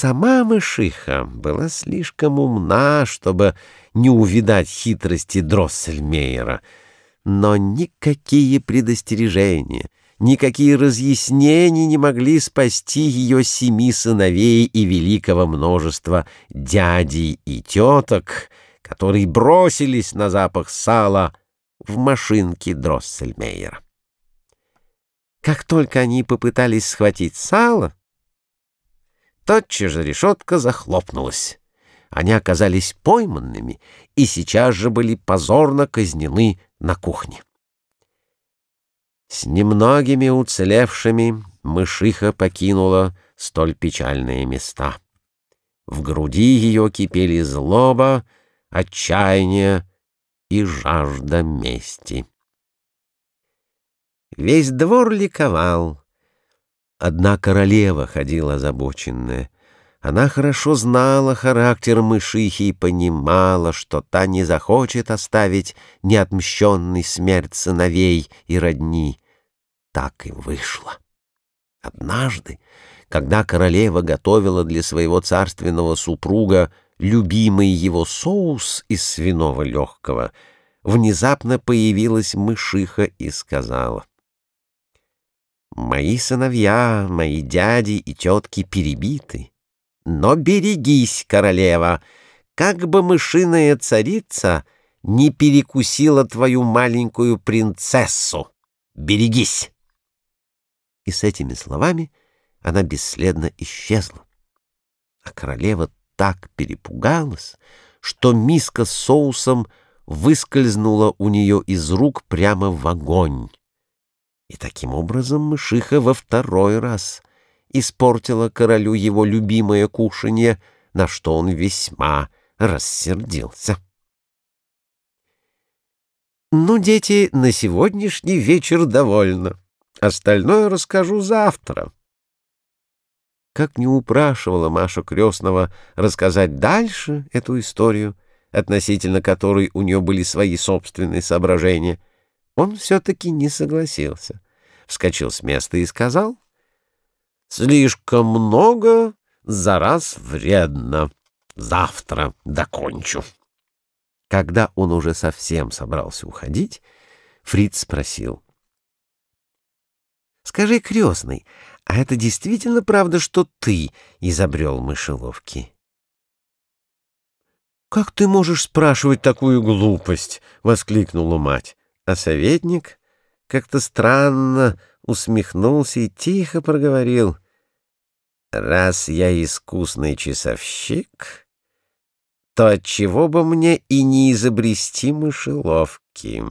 Сама мышиха была слишком умна, чтобы не увидать хитрости Дроссельмейера, но никакие предостережения, никакие разъяснения не могли спасти ее семи сыновей и великого множества дядей и теток, которые бросились на запах сала в машинке Дроссельмейера. Как только они попытались схватить сало, тотчас же решетка захлопнулась. Они оказались пойманными и сейчас же были позорно казнены на кухне. С немногими уцелевшими мышиха покинула столь печальные места. В груди ее кипели злоба, отчаяние и жажда мести. Весь двор ликовал. Одна королева ходила озабоченная. Она хорошо знала характер мышихи и понимала, что та не захочет оставить неотмщенный смерть сыновей и родни. Так и вышло. Однажды, когда королева готовила для своего царственного супруга любимый его соус из свиного легкого, внезапно появилась мышиха и сказала — Мои сыновья, мои дяди и тетки перебиты. Но берегись, королева, как бы мышиная царица не перекусила твою маленькую принцессу. Берегись!» И с этими словами она бесследно исчезла. А королева так перепугалась, что миска с соусом выскользнула у нее из рук прямо в огонь. И таким образом мышиха во второй раз испортила королю его любимое кушанье, на что он весьма рассердился. «Ну, дети, на сегодняшний вечер довольно. Остальное расскажу завтра». Как не упрашивала Маша Крестного рассказать дальше эту историю, относительно которой у нее были свои собственные соображения, он все-таки не согласился. Вскочил с места и сказал, «Слишком много, за раз вредно. Завтра докончу». Когда он уже совсем собрался уходить, Фриц спросил, «Скажи, крестный, а это действительно правда, что ты изобрел мышеловки?» «Как ты можешь спрашивать такую глупость?» — воскликнула мать. А советник как-то странно усмехнулся и тихо проговорил. «Раз я искусный часовщик, то отчего бы мне и не изобрести мышеловки?»